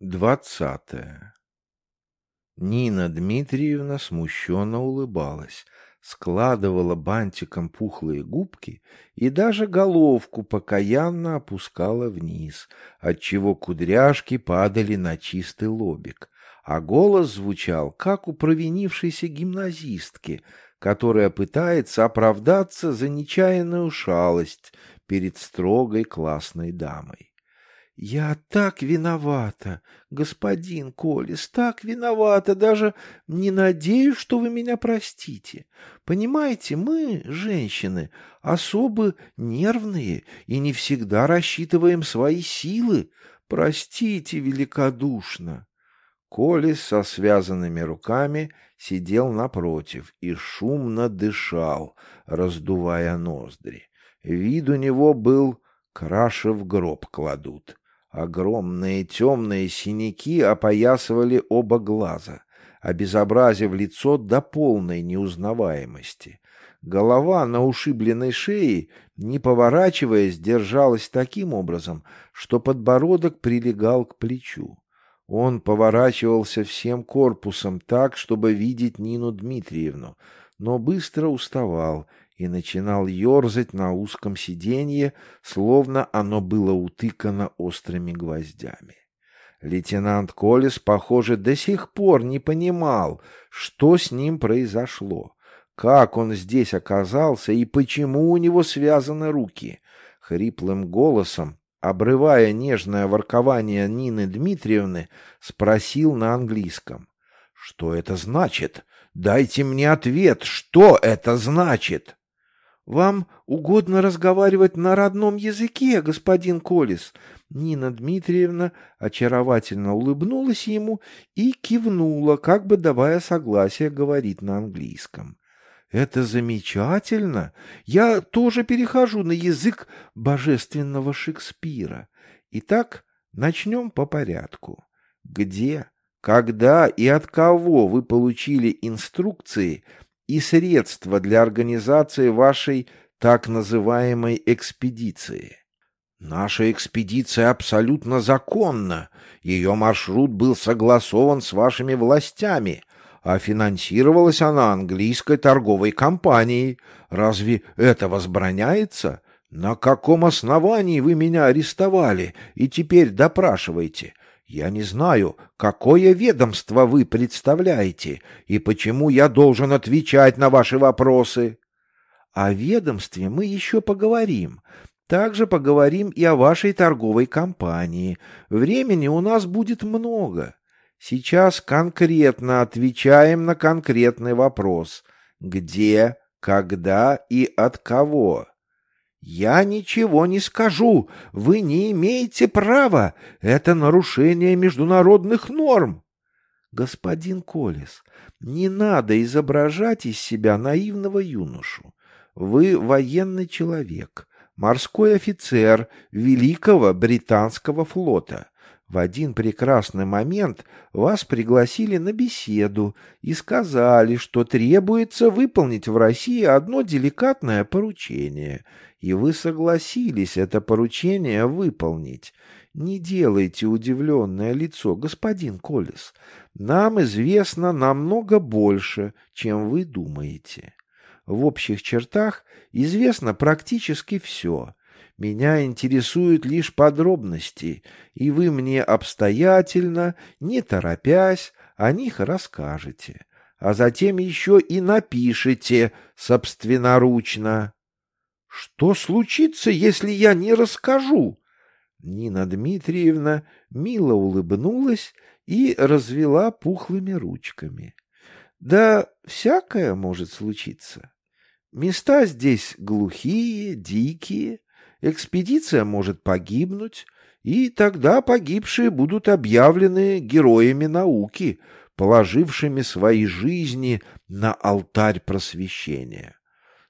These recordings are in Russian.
Двадцатое. Нина Дмитриевна смущенно улыбалась, складывала бантиком пухлые губки и даже головку покаянно опускала вниз, отчего кудряшки падали на чистый лобик, а голос звучал, как у провинившейся гимназистки, которая пытается оправдаться за нечаянную шалость перед строгой классной дамой. «Я так виновата, господин Колес, так виновата, даже не надеюсь, что вы меня простите. Понимаете, мы, женщины, особо нервные и не всегда рассчитываем свои силы. Простите великодушно». Колес со связанными руками сидел напротив и шумно дышал, раздувая ноздри. Вид у него был краше в гроб кладут. Огромные темные синяки опоясывали оба глаза, обезобразив лицо до полной неузнаваемости. Голова на ушибленной шее, не поворачиваясь, держалась таким образом, что подбородок прилегал к плечу. Он поворачивался всем корпусом так, чтобы видеть Нину Дмитриевну, но быстро уставал и начинал ерзать на узком сиденье, словно оно было утыкано острыми гвоздями. Лейтенант Колес, похоже, до сих пор не понимал, что с ним произошло, как он здесь оказался и почему у него связаны руки. Хриплым голосом, обрывая нежное воркование Нины Дмитриевны, спросил на английском. «Что это значит? Дайте мне ответ, что это значит?» Вам угодно разговаривать на родном языке, господин Колес?» Нина Дмитриевна очаровательно улыбнулась ему и кивнула, как бы давая согласие говорить на английском. «Это замечательно! Я тоже перехожу на язык божественного Шекспира. Итак, начнем по порядку. Где, когда и от кого вы получили инструкции – и средства для организации вашей так называемой экспедиции. Наша экспедиция абсолютно законна. Ее маршрут был согласован с вашими властями, а финансировалась она английской торговой компанией. Разве это возбраняется? На каком основании вы меня арестовали и теперь допрашиваете? Я не знаю, какое ведомство вы представляете и почему я должен отвечать на ваши вопросы. О ведомстве мы еще поговорим. Также поговорим и о вашей торговой компании. Времени у нас будет много. Сейчас конкретно отвечаем на конкретный вопрос. Где, когда и от кого? «Я ничего не скажу. Вы не имеете права. Это нарушение международных норм». «Господин Колес, не надо изображать из себя наивного юношу. Вы военный человек, морской офицер Великого Британского флота. В один прекрасный момент вас пригласили на беседу и сказали, что требуется выполнить в России одно деликатное поручение, и вы согласились это поручение выполнить. Не делайте удивленное лицо, господин Колес. Нам известно намного больше, чем вы думаете. В общих чертах известно практически все — меня интересуют лишь подробности, и вы мне обстоятельно, не торопясь, о них расскажете, а затем еще и напишите собственноручно. Что случится, если я не расскажу? Нина Дмитриевна мило улыбнулась и развела пухлыми ручками. Да всякое может случиться. Места здесь глухие, дикие, экспедиция может погибнуть, и тогда погибшие будут объявлены героями науки, положившими свои жизни на алтарь просвещения.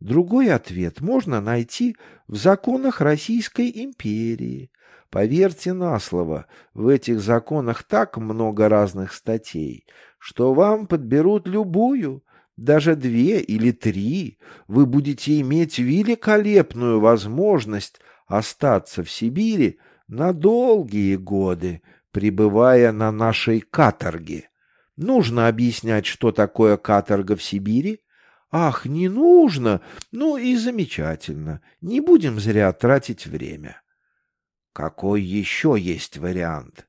Другой ответ можно найти в законах Российской империи. Поверьте на слово, в этих законах так много разных статей, что вам подберут любую, даже две или три, вы будете иметь великолепную возможность остаться в Сибири на долгие годы, пребывая на нашей каторге. Нужно объяснять, что такое каторга в Сибири? Ах, не нужно! Ну и замечательно. Не будем зря тратить время. Какой еще есть вариант?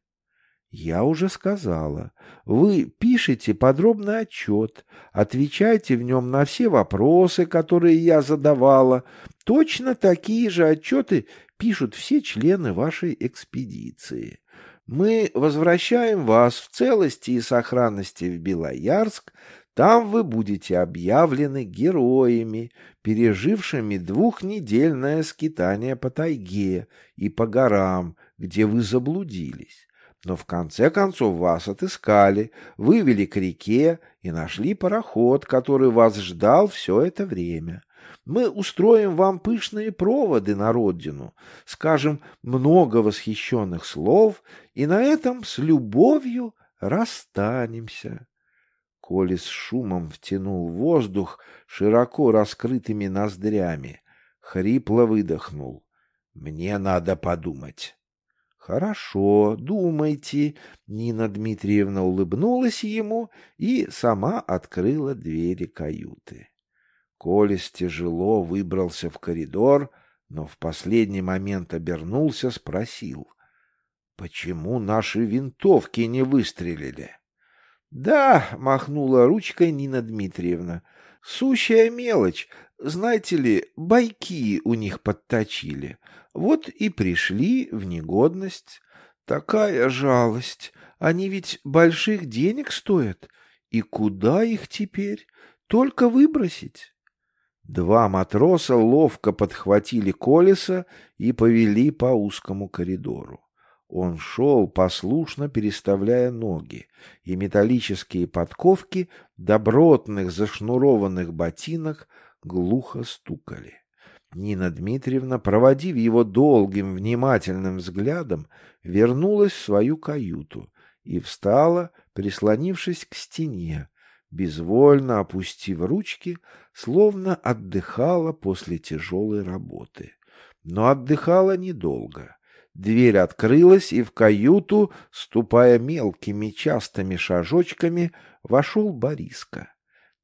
Я уже сказала. Вы пишете подробный отчет, отвечаете в нем на все вопросы, которые я задавала. Точно такие же отчеты пишут все члены вашей экспедиции. Мы возвращаем вас в целости и сохранности в Белоярск, там вы будете объявлены героями, пережившими двухнедельное скитание по тайге и по горам, где вы заблудились. Но в конце концов вас отыскали, вывели к реке и нашли пароход, который вас ждал все это время. Мы устроим вам пышные проводы на родину, скажем много восхищенных слов, и на этом с любовью расстанемся. Коли с шумом втянул воздух широко раскрытыми ноздрями, хрипло выдохнул. «Мне надо подумать». «Хорошо, думайте». Нина Дмитриевна улыбнулась ему и сама открыла двери каюты. Колес тяжело выбрался в коридор, но в последний момент обернулся, спросил. — Почему наши винтовки не выстрелили? — Да, — махнула ручкой Нина Дмитриевна, — сущая мелочь. Знаете ли, байки у них подточили. Вот и пришли в негодность. Такая жалость. Они ведь больших денег стоят. И куда их теперь? Только выбросить. Два матроса ловко подхватили колеса и повели по узкому коридору. Он шел, послушно переставляя ноги, и металлические подковки добротных зашнурованных ботинок глухо стукали. Нина Дмитриевна, проводив его долгим внимательным взглядом, вернулась в свою каюту и встала, прислонившись к стене, безвольно опустив ручки, словно отдыхала после тяжелой работы. Но отдыхала недолго. Дверь открылась, и в каюту, ступая мелкими частыми шажочками, вошел Бориска.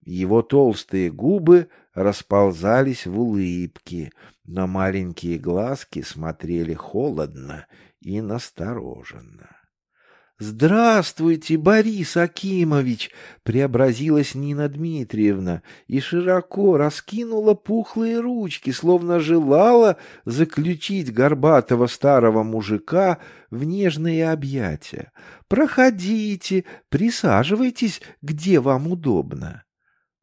Его толстые губы расползались в улыбке, но маленькие глазки смотрели холодно и настороженно. «Здравствуйте, Борис Акимович!» — преобразилась Нина Дмитриевна и широко раскинула пухлые ручки, словно желала заключить горбатого старого мужика в нежные объятия. «Проходите, присаживайтесь, где вам удобно».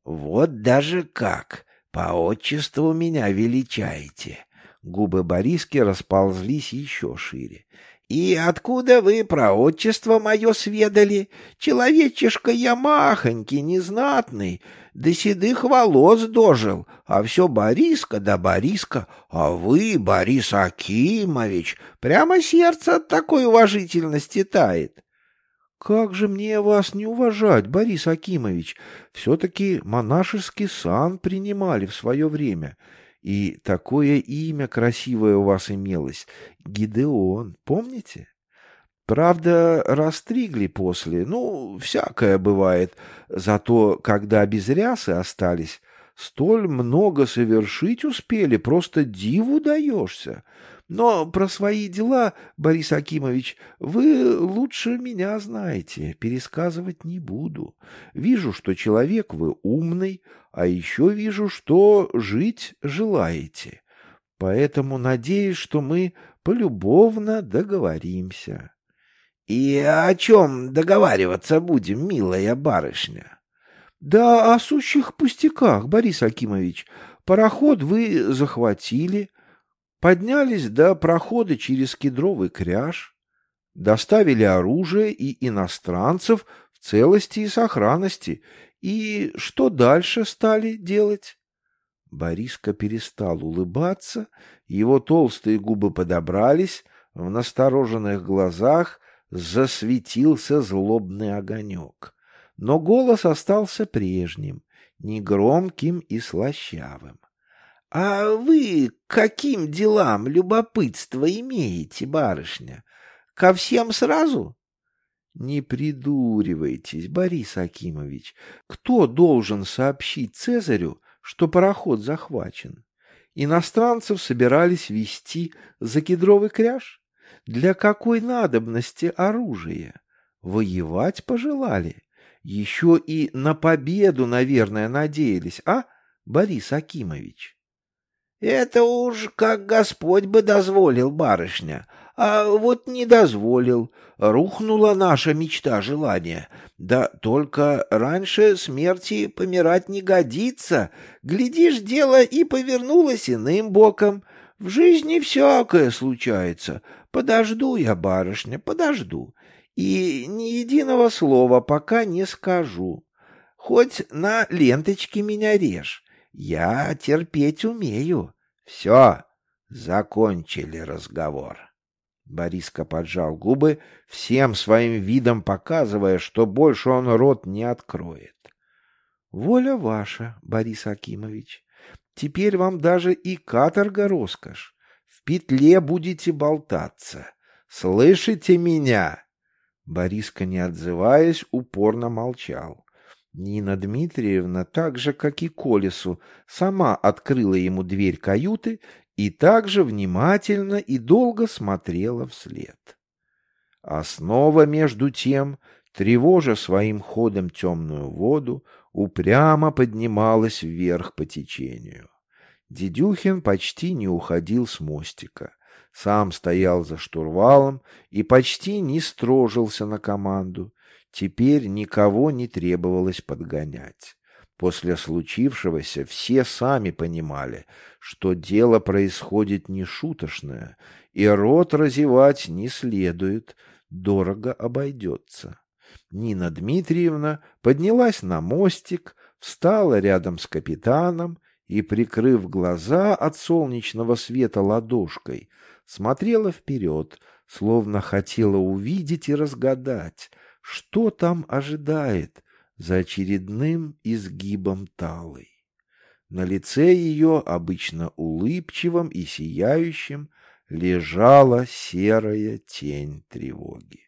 «Вот даже как! По отчеству меня величаете!» Губы Бориски расползлись еще шире. «И откуда вы про отчество мое сведали? Человечишка я махонький, незнатный, до седых волос дожил, а все Бориска да Бориска, а вы, Борис Акимович, прямо сердце от такой уважительности тает». «Как же мне вас не уважать, Борис Акимович? Все-таки монашеский сан принимали в свое время». И такое имя красивое у вас имелось — Гидеон, помните? Правда, растригли после, ну, всякое бывает. Зато, когда без рясы остались, столь много совершить успели, просто диву даешься. Но про свои дела, Борис Акимович, вы лучше меня знаете, пересказывать не буду. Вижу, что человек вы умный, а еще вижу, что жить желаете. Поэтому надеюсь, что мы полюбовно договоримся. — И о чем договариваться будем, милая барышня? — Да о сущих пустяках, Борис Акимович. Пароход вы захватили, Поднялись до прохода через кедровый кряж, доставили оружие и иностранцев в целости и сохранности, и что дальше стали делать? Бориска перестал улыбаться, его толстые губы подобрались, в настороженных глазах засветился злобный огонек. Но голос остался прежним, негромким и слащавым. — А вы каким делам любопытство имеете, барышня? Ко всем сразу? Не придуривайтесь, Борис Акимович. Кто должен сообщить Цезарю, что пароход захвачен? Иностранцев собирались вести за кедровый кряж? Для какой надобности оружие? Воевать пожелали? Еще и на победу, наверное, надеялись, а, Борис Акимович? — Это уж как Господь бы дозволил, барышня, а вот не дозволил. Рухнула наша мечта желания. Да только раньше смерти помирать не годится. Глядишь, дело и повернулось иным боком. В жизни всякое случается. Подожду я, барышня, подожду. И ни единого слова пока не скажу. Хоть на ленточке меня режь. Я терпеть умею. Все, закончили разговор. Бориска поджал губы, всем своим видом показывая, что больше он рот не откроет. — Воля ваша, Борис Акимович. Теперь вам даже и каторга роскошь. В петле будете болтаться. Слышите меня? Бориска, не отзываясь, упорно молчал. Нина Дмитриевна, так же, как и Колесу, сама открыла ему дверь каюты и также внимательно и долго смотрела вслед. Основа, между тем, тревожа своим ходом темную воду, упрямо поднималась вверх по течению. Дедюхин почти не уходил с мостика, сам стоял за штурвалом и почти не строжился на команду. Теперь никого не требовалось подгонять. После случившегося все сами понимали, что дело происходит нешуточное, и рот разевать не следует, дорого обойдется. Нина Дмитриевна поднялась на мостик, встала рядом с капитаном и, прикрыв глаза от солнечного света ладошкой, смотрела вперед, словно хотела увидеть и разгадать, что там ожидает — за очередным изгибом талой. На лице ее, обычно улыбчивым и сияющим, лежала серая тень тревоги.